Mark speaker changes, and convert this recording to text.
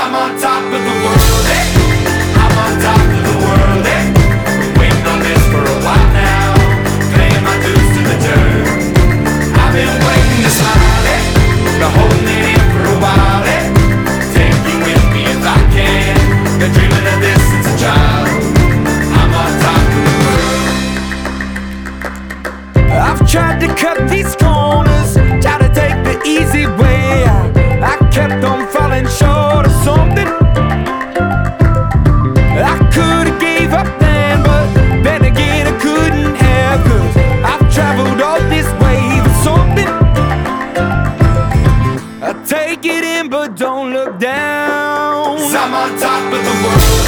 Speaker 1: I'm on top of
Speaker 2: down.
Speaker 1: i I'm on top of the world.